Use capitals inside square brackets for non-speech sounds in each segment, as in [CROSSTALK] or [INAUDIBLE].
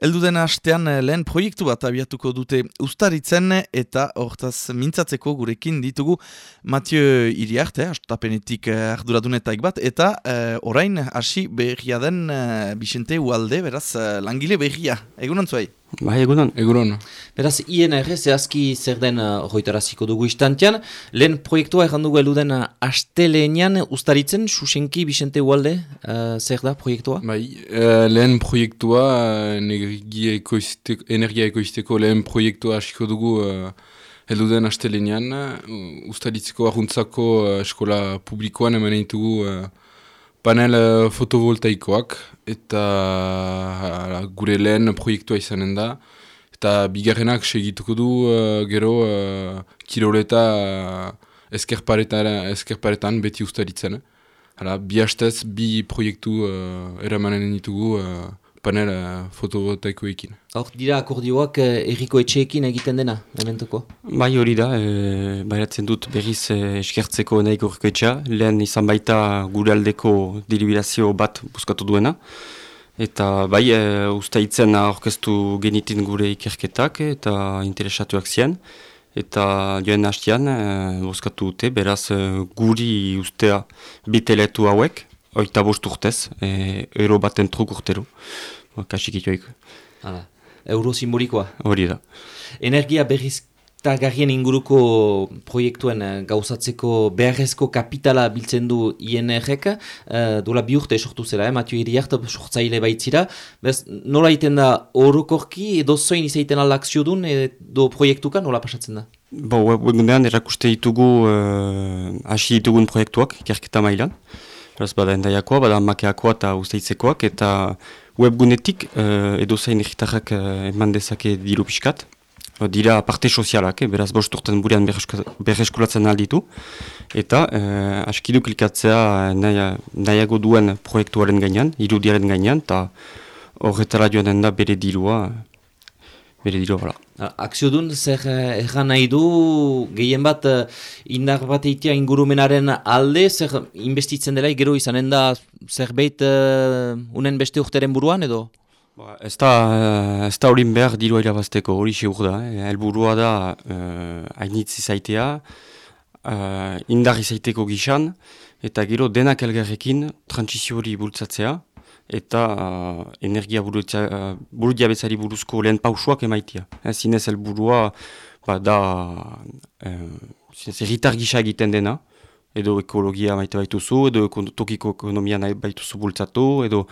Eldu den hastean eh, lehen proiektu bat abiatuko dute ustaritzen eta hortaz mintzatzeko gurekin ditugu Mathieu Iriart, eh, astapenetik eh, arduradunetak bat, eta eh, orain hasi berria den eh, Bixente Ualde, beraz langile berria. Egunan zuai? Bai, egunon. Egunon. Beraz, INR, zehazki zer den uh, hoitaraziko dugu istantean. Lehen proiektua errandugu eluden uh, asteleenean ustaritzen, Xuxenki, Bixente Ualde, uh, zer da proiektua? Bai, uh, lehen proiektua, uh, energia, ekoizteko, energia ekoizteko lehen proiektua hasiko dugu uh, eluden asteleenean. Uh, ustaritzeko ahuntzako uh, eskola publikoan emanen ditugu uh, panel uh, fotovoltaikoak eta uh, gure lehen proiektua izanen da. Eta bigarrenak segituko du uh, gero uh, kiroleta uh, eskerparetan beti ustaritzen. Hala, bi hastez, bi proiektu uh, eramanen ditugu panel uh, fotovoltaikoekin. Hor dira akordioak uh, erriko etxeekin egiten dena, elementuko? Bai hori da, e, bairatzen dut berriz e, eskertzeko nahi gorko etxea, lehen izan baita gure aldeko diribirazio bat buskatu duena. Eta bai, e, ustaitzen aurkeztu genitin gure ikerketak eta interesatuak ziren. Eta joen hastian, e, buskatu dute, beraz guri ustea biteletu hauek, oita bost urtez, e, euro baten truk urtero, kasik itoik. Hala, euro simbolikoa. Hori da. Energia berriz eta garrien inguruko proiektuen uh, gauzatzeko beharrezko kapitala biltzen du INR-ek, uh, dola bi urte esortu zela, eh, Matio Iriart, sortzaile baitzira. Bez, nola iten da orokorki edo zoin izaiten alakzio dun edo proiektuka nola pasatzen da? Bo, webgunean erakuste ditugu hasi ditugun proiektuak, ikerketa mailan. Beraz, bada endaiakoa, bada makeakoa eta usteitzekoak, eta webgunetik uh, edo zain egitarrak uh, eman dezake diru pixkat. Dira parte sozialak, eh? beraz bost urten burean berreskulatzen alditu. Eta uh, askidu klikatzea nahiago duen proiektuaren gainean, irudiaren gainean, eta horretara joan da bere dirua, bere dirua, bera. Akzio dun, zer eh, erran nahi du, gehien bat eh, indar bat eitea ingurumenaren alde, zer investitzen dela, gero izanen da zerbait uh, unen beste urteren buruan edo? Ba, ez da horin behar dirua irabazteko, hori seur da. Eh? Elburua da uh, hainitz izaitea, uh, indar izaiteko gixan, eta gero denak elgarrekin transizio hori bultzatzea, eta uh, energia uh, buru diabetzari buruzko lehen pausuak emaitia. Eh, zinez helburua ba, da uh, erritar gisa egiten dena, edo ekologia maite baituzu, edo tokiko ekonomia nahi baituzu bultzatu, edo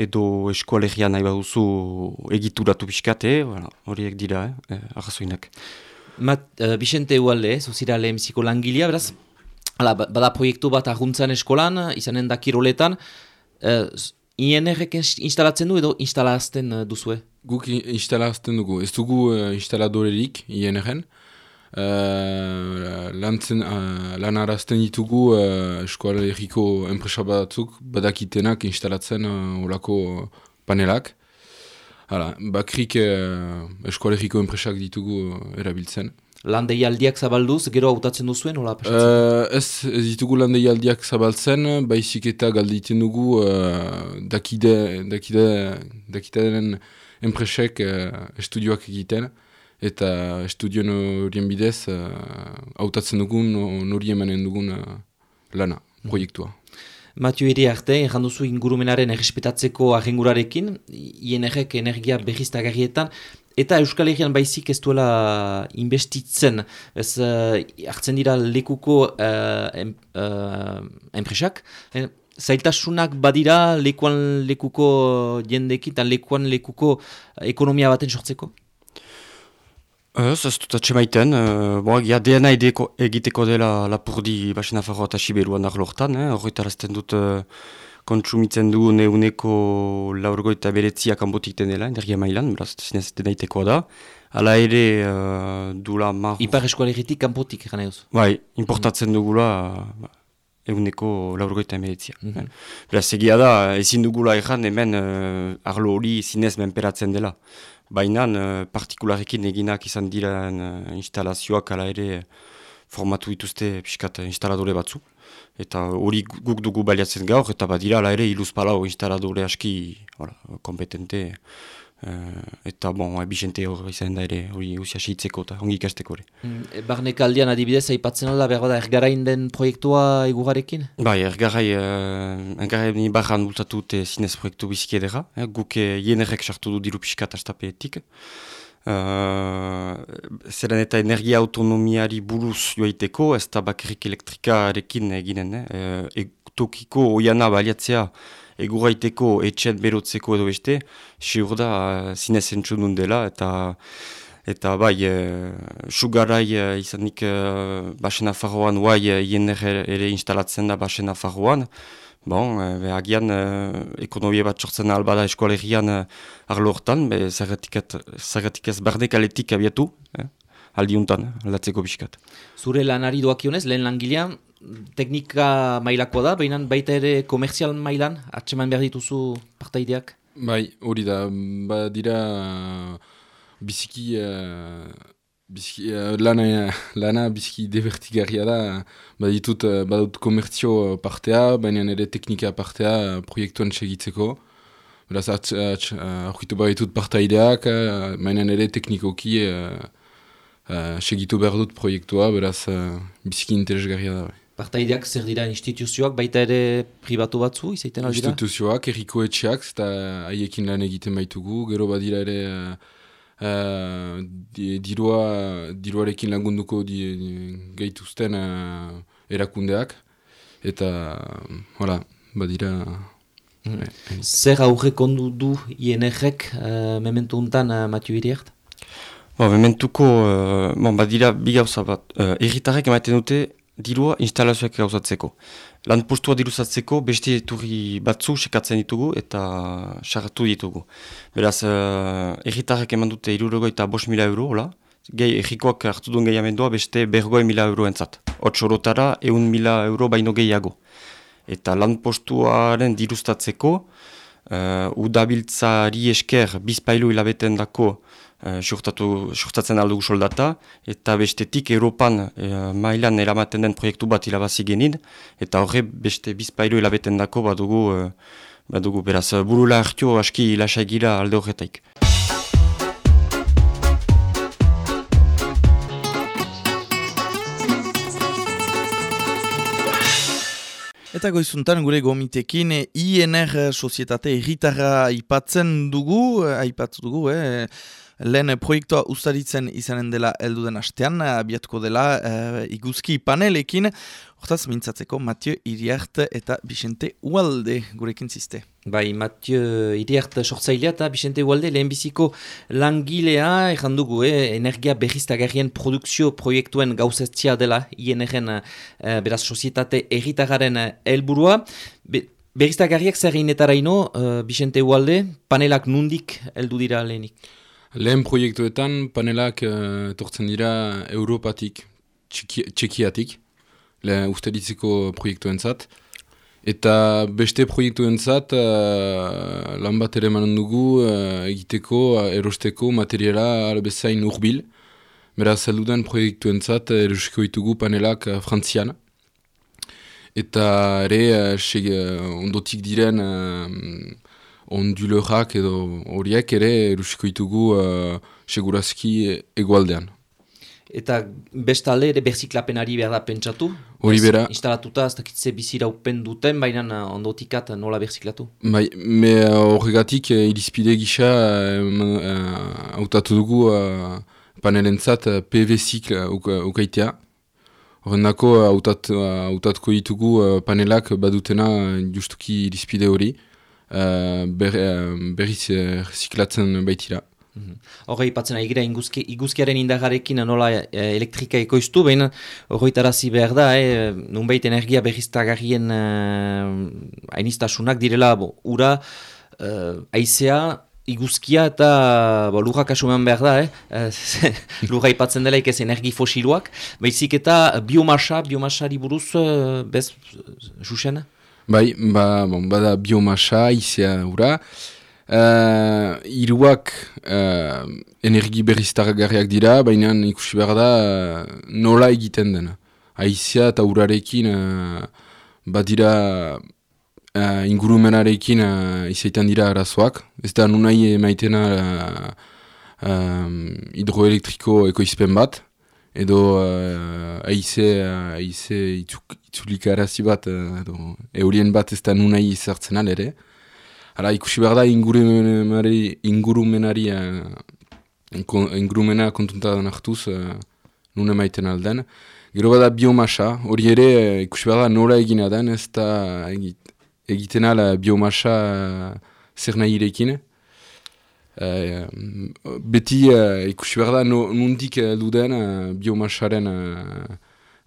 edo eskualegia nahi baituzu egituratu pixkate, horiek dira, eh, arrazoinak. Mat, uh, Bixente Ualde, zuzira lehemziko langilea, beraz, ala, ba, bada proiektu bat ahuntzan eskolan, izanen da kiroletan, uh, INR-ek instalatzen du edo instalazten uh, duzue? Guk instalazten dugu. Ez dugu uh, instaladorerik INR-en. Uh, uh, lan arazten ditugu uh, eskola erriko enpresa batzuk badakitenak instalatzen uh, olako panelak. Hala, bakrik uh, eskola erriko enpresak ditugu erabiltzen. Landei aldiak zabalduz, gero hautatzen duzuen, hola uh, ez, ez ditugu landei aldiak zabaltzen, baizik eta galditen dugu uh, dakide, dakide, dakide den enpresek uh, estudioak egiten, eta estudio horien bidez hautatzen uh, dugun, nori emanen dugun uh, lana, mm. proiektua. Matio ere arte, erran duzu ingurumenaren errespetatzeko ahengurarekin, INR-ek energia berriztagarrietan, Eta Euskal Herrian baizik ez duela investitzen, ez uh, hartzen dira lekuko uh, em, uh, enpresak. Zailtasunak badira lekuan lekuko jendekin eta lekuan lekuko ekonomia baten sortzeko? Ez, ez dut atxemaiten. Uh, Boa, ja, DNA egiteko dela lapurdi basena farroa eta siberuan arlortan. Eh? Horretarazten dut kontsumitzen du neuneko laurgoita beretzia kanbotik dela, energia mailan, beraz, zinez denaitekoa da. Hala ere, uh, dula mar... Ipar eskualegitik kanbotik, gana eus? Bai, importatzen dugula uh, eguneko laurgoita beretzia. Mm -hmm. Beraz, egia da, ezin dugula erran hemen uh, arlo hori zinez menperatzen dela. Baina, uh, partikularekin eginak izan diren uh, instalazioak, hala ere, formatu dituzte piskat instaladore batzu eta hori guk dugu baliatzen gaur, eta badira ala ere iluz palau instaladore aski ora, kompetente eta bon, e, Bixente hori izan da ere hori usia seitzeko eta ongi ikasteko hori. Mm, e, Barnek aldean adibidez, aipatzen alda, behar da, ergarain den proiektua igugarekin? Bai, ergarai, uh, ergarai ni barran bultatu te zinez proiektu biziki edera, eh, guk jenerrek sartu du diru piskat astapeetik. Uh, zeren eta energia autonomiari buruz joaiteko, ez da bakarrik elektrikarekin eginen, eh, e, tokiko oiana baliatzea, eguraiteko etxean berotzeko edo beste, siur da uh, zinez entzun dela, eta eta bai, uh, sugarai uh, izanik uh, basen afarroan, guai uh, ere instalatzen da basen afarroan, Bon, be, agian ekonomia bat sortzen albada eskualerian uh, arlo hortan, zergatik ez bardek aletik abiatu, eh? aldiuntan, aldatzeko biskat. Zure lanari doakionez, lehen langilean, teknika mailakoa da, baina baita ere komerzial mailan, atseman behar dituzu partaideak? Bai, hori da, ba dira biziki, uh, biziki uh, lana, lana biziki devertigarria da, ba ditut, uh, badut komertzio partea, baina ere teknika partea uh, proiektuan segitzeko. Beraz, aurkitu behar ditut partaideak, baina ere teknikoki uh, uh, segitu behar dut proiektua, beraz, uh, biziki interesgarria da. Bai. Partaideak zer dira instituzioak, baita ere pribatu batzu, izaiten aldira? Instituzioak, erriko etxeak, eta haiekin lan egiten baitugu, gero badira ere uh, uh, dirua, diruarekin lagunduko di, gaituzten uh, erakundeak, eta, hola, badira... Mm. Zer aurre kondu du INR-ek uh, mementu untan, uh, Mathieu Iriart? Bo, mementuko, uh, bon, badira bi gauza bat, uh, erritarrek ematen dute, dirua instalazioak gauzatzeko. Lan postua diruzatzeko beste turri batzu sekatzen ditugu eta sartu ditugu. Beraz, uh, erritarrak eman dute irurego eta bos mila euro, hola? Gehi errikoak hartu duen gehiamendua beste bergoi mila euro entzat. Otsorotara eun mila euro baino gehiago. Eta lan postuaren diruztatzeko, uh, udabiltzari esker bizpailu hilabeten dako uh, surtatzen aldugu soldata, eta bestetik Europan uh, mailan eramaten den proiektu bat irabazi genin, eta horre beste bizpailu hilabeten dako badugu, uh, badugu beraz, burula hartio aski lasaigira alde horretaik. Eta goizuntan gure gomitekin INR Sozietate Erritarra aipatzen dugu, aipatu dugu, eh? Lehen proiektua ustaritzen izanen dela elduden astean, abiatuko dela uh, iguzki panelekin, hortaz mintzatzeko Mathieu Iriart eta Bixente Ualde gurekin ziste. Bai, Mathieu Iriart sortzailea eta Bixente Ualde lehenbiziko langilea, ezan dugu, eh, energia berriztagarrien produkzio proiektuen gauzetzia dela, INR-en uh, beraz sozietate erritagaren helburua. Be, Berriztagarriak zer inetara ino, uh, Bixente Ualde, panelak nundik heldu dira lehenik? Lehen proiektuetan panelak uh, dira Europatik, Txekiatik, lehen usteditzeko proiektuen zat. Eta beste proiektuen zat, uh, lan bat ere manon dugu uh, egiteko, uh, erosteko materiala albezain urbil. Beraz, zeldudan proiektuen zat, erosiko ditugu panelak uh, frantzian. Eta ere, uh, ondotik diren ondulerak edo horiek ere erusiko ditugu uh, segurazki egualdean. Eta bestalde ere berziklapenari behar da pentsatu? Hori bera. Instalatuta, ez dakitze bizira upen duten, baina uh, ondotikat nola berziklatu? Bai, me horregatik uh, irizpide gisa hautatu uh, dugu uh, panelentzat uh, PV zikla ukaitea. Horren dako hautatuko ditugu panelak badutena justuki irizpide hori. Eh, ber, uh, berriz uh, baitira. Mhm. Horre ipatzen ari gira iguzkiaren indagarekin nola elektrika ekoiztu, behin horretarazi behar da, eh, nunbait energia berriztagarrien uh, ainistasunak direla bo, ura, uh, aizea, iguzkia eta bo, lurrak asumen behar da, eh? [LAUGHS] lurra ipatzen dela ikez energi fosiluak, baizik eta biomasa, biomasari buruz, uh, bez, jusen? Bai, ba, bon, bada biomasa, izea ura. Uh, iruak uh, energi berriztargarriak dira, baina ikusi behar da uh, nola egiten dena. Aizea eta urarekin uh, badira uh, ingurumenarekin uh, izaitan dira arazoak. Ez da nunai maitena uh, um, hidroelektriko ekoizpen bat, edo uh, aize, uh, aize itzuk, itzulika arazi bat, uh, edo eurien bat ez da nunai izartzen ere. Hala, ikusi behar da ingurumenari, ingurumenari uh, ingurumena kontuntan hartuz uh, nune maiten alden. Gero bada biomasa, hori ere ikusi behar da nola egina den, ez da egiten ala biomasa uh, zer nahi irekin. Uh, beti uh, ikusi behar da no, nundik uh, duden uh, biomasaren uh,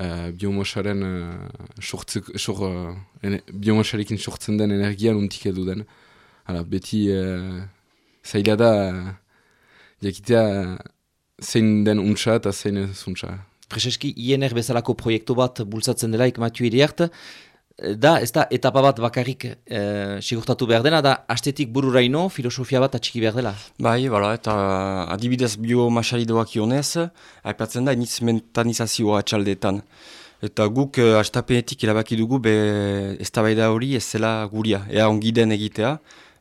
uh, biomasaren uh, biomasarekin sortzen den energia nundik duden. Hala, beti uh, zaila da jakitea zein den untsa eta zein ez untsa. Prezeski, INR bezalako proiektu bat bultzatzen delaik Mathieu Iriart, da, ez da, etapa bat bakarrik e, sigurtatu behar dena, da, astetik bururaino filosofia bat atxiki behar dela. Bai, bala, eta adibidez biomasari doak ionez, haipatzen da, iniz mentanizazioa atxaldeetan. Eta guk uh, astapenetik erabaki dugu, be, ez hori ez zela guria, ea ongiden egitea.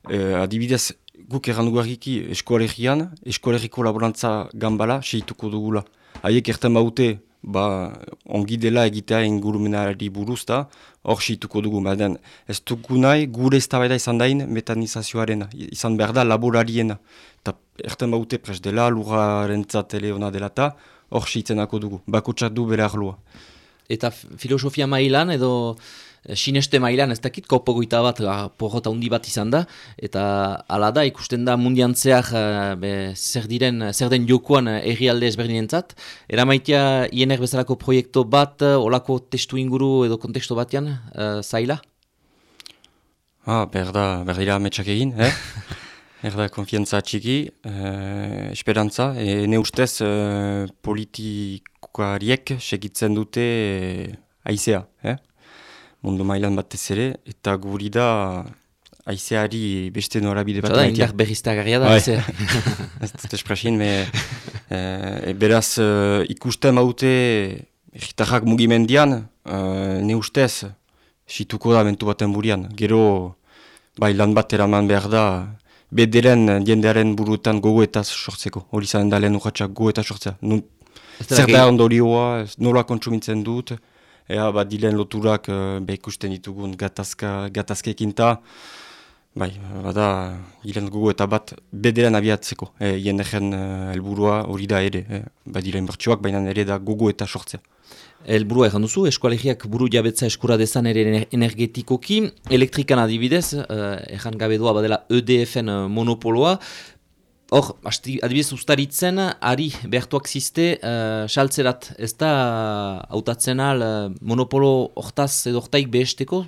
E, adibidez, guk errandu garriki eskoalegian, eskoalegiko laborantza gambala, seituko dugula. Haiek erten baute, ba, ongi dela egitea ingurumenari buruz da, hor situko dugu, baden ez dugu nahi gure ez izan dain metanizazioaren, izan behar da laborariena. Eta erten baute pres dela, lurraren zatele hona dela eta hor situenako dugu, bako du bere arloa. Eta filosofia mailan edo sineste mailan ez dakit kopogoita bat ah, porrota handi bat izan da eta hala da ikusten da mundiantzeak uh, zer diren zer den jokoan uh, errialde ezberdinentzat eramaitia iener bezalako proiektu bat uh, olako testu inguru edo kontekstu batean uh, zaila? Ah, berda, berdira ametsak egin, eh? [LAUGHS] Erda, konfiantza txiki, eh, esperantza, e, ne ustez eh, politikoariek segitzen dute eh, aizea, eh? Mundu mailan batez ere, eta guri da aizeari beste norabide bat. Zada, indar berriztagarria da, aizea. [LAUGHS] Ez dut espresin, me, e, beraz uh, ikusten maute erritarrak mugimendian, uh, ne ustez, situko da mentu baten burian. Gero, bai lan bat eraman behar da, bederen diendearen buruetan gogo eta sortzeko. Hori zaren da lehen urratxak gogo eta sortzea. Zer da ondorioa, nola kontsumitzen dut, ea bat dilen loturak uh, ikusten ditugun gatazka, gatazkekin ta, bai, bada, dilen gugu eta bat bederen abiatzeko, e, jen egen uh, elburua hori da ere, e, bat dilen bertsuak, baina ere da gugu eta sortzea. Elburua egan duzu, eskualegiak buru jabetza eskura dezan ere energetikoki, elektrikan adibidez, uh, egan gabe doa badela EDF-en monopoloa, Hor, adibidez ustaritzen, ari behartuak ziste, uh, saltzerat ez da hautatzen al uh, monopolo hortaz edo hortaik behesteko,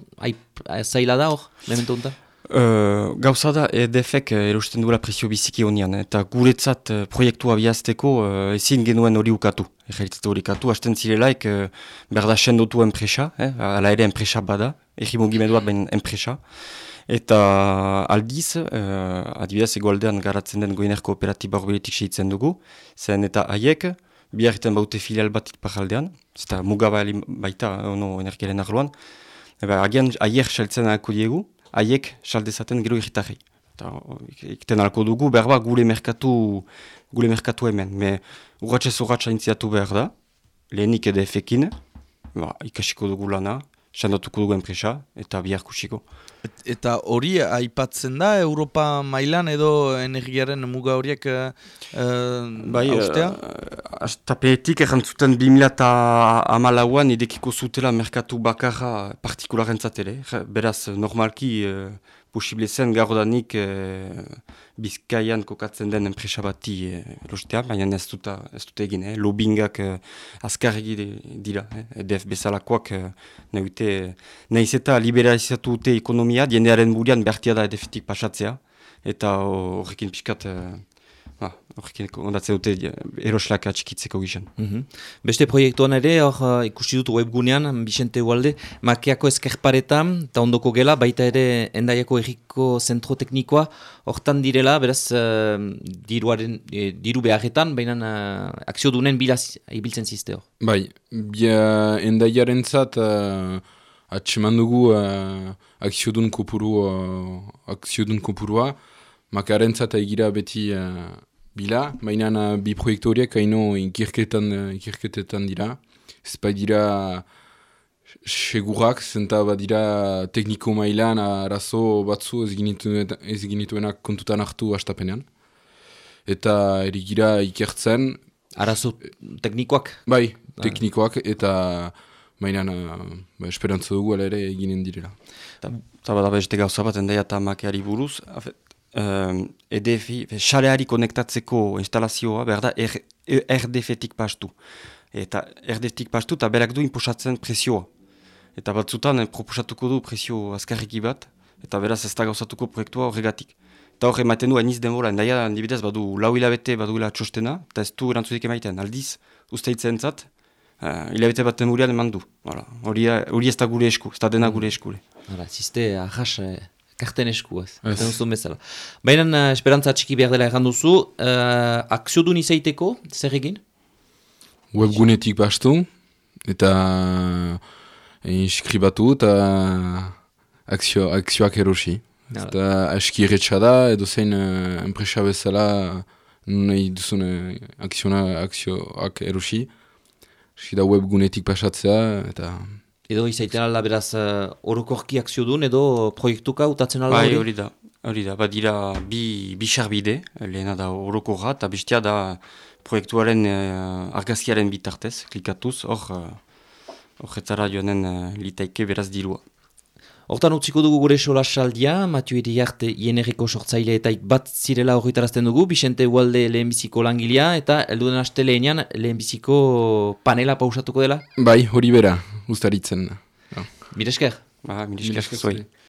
zaila da hor, lehenentu honetan? Uh, gauza da, EDF-ek erosten duela presio biziki honian, eta guretzat uh, proiektua biazteko uh, ezin genuen hori ukatu. Ejeritzatu hori ukatu, hasten zirelaik uh, berda sendotu enpresa, eh, ala ere enpresa bada, egimugimenduat behin enpresa. Eta aldiz, uh, adibidez egualdean garatzen den goiner kooperatiba horbiletik seitzen dugu, zen eta haiek, biarritan baute filial bat itpajaldean, eta mugabali baita, ono energiaren arloan, eba, agian haiek saltzen alko diegu, haiek saldezaten gero irritarri. Eta ikten alko dugu, berba gure merkatu, gure merkatu hemen, me urratxe zurratxa intziatu behar da, lehenik edefekin, ba, ikasiko dugu lana, sandatuko dugu enpresa, eta biharkusiko. Eta hori aipatzen da Europa mailan edo energiaren muga horiek uh, bai, austea? Uh, Tapeetik errantzuten 2008an idekiko zutela merkatu bakarra partikularen zatele. Beraz, normalki uh, posible zen gaur danik eh, bizkaian kokatzen den enpresa bati eh, lostea, baina ez dut ez egin, eh? lobingak eh, azkar dira, eh? edef bezalakoak eh, nahiz eta liberalizatu dute ekonomia, diendearen burian bertia da edefetik pasatzea, eta horrekin pixkat eh, Ah, horrekin ondatzen dute eroslak atxikitzeko gizan. Mm Beste proiektuan ere, hor uh, ikusi dut webgunean, Bixente Ualde, makeako ezkerparetan, eta ondoko gela, baita ere endaiako erriko zentro teknikoa, hortan direla, beraz, uh, diruaren, e, diru beharretan, baina uh, akzio dunen bilaz ibiltzen ziste hor. Bai, bia endaiaren zat, uh, atseman dugu uh, akziodun kopuru, uh, akziodun kopurua, makarentzat egira beti uh, bila, baina uh, bi proiektu horiek haino ikirketan, uh, ikirketetan dira. Ez bai dira segurak, zenta badira tekniko mailan arazo batzu ez, ginitu, ez ginituenak kontutan hartu astapenean. Eta erigira ikertzen. Arazo teknikoak? Bai, teknikoak eta mainan ba, esperantza dugu ere eginen direla. Eta bada beste gauza bat, endai eta makeari buruz, um, EDF, xaleari konektatzeko instalazioa, berda, RDF-etik pastu. Eta RDF-etik pastu eta berak du inposatzen presioa. Eta batzutan, proposatuko du presio azkarriki bat, eta beraz ez da gauzatuko proiektua horregatik. Eta hor ematen du aniz denbora, endaia, handibidez, badu lau hilabete baduela txostena, eta ez du erantzudik emaiten, aldiz, usteitzen zat, uh, hilabete bat demurian eman du. Hori ez da gure esku, ez da dena gure esku. Hala, ziste, ahas, eh, karten esku, ez. Ez. Baina, uh, esperantza txiki behar dela erran duzu, uh, akziodun izaiteko, zer egin? Webgunetik bastu, eta inskribatu eta akzio, akzioak erosi. Eta aski da, edo zein uh, enpresa bezala nahi duzun uh, akzioak erosi. Eski da webgunetik pasatzea, eta... Edo izaiten ala beraz uh, orokorki akzio duen, edo proiektuka utatzen ala bai, hori? hori da, hori da, badira bi, bi xarbide, lehena da orokorra, eta bestia da proiektuaren uh, argazkiaren bitartez, klikatuz, hor... Uh, joanen uh, litaike beraz dirua. Hortan utziko dugu gure sola saldia, Matio Iriarte ienerriko sortzaile bat zirela horretarazten dugu, Bixente Ualde lehenbiziko langilea eta elduden aste lehenean lehenbiziko panela pausatuko dela? Bai, hori bera, ustaritzen. No. Miresker? Ba, miresker, miresker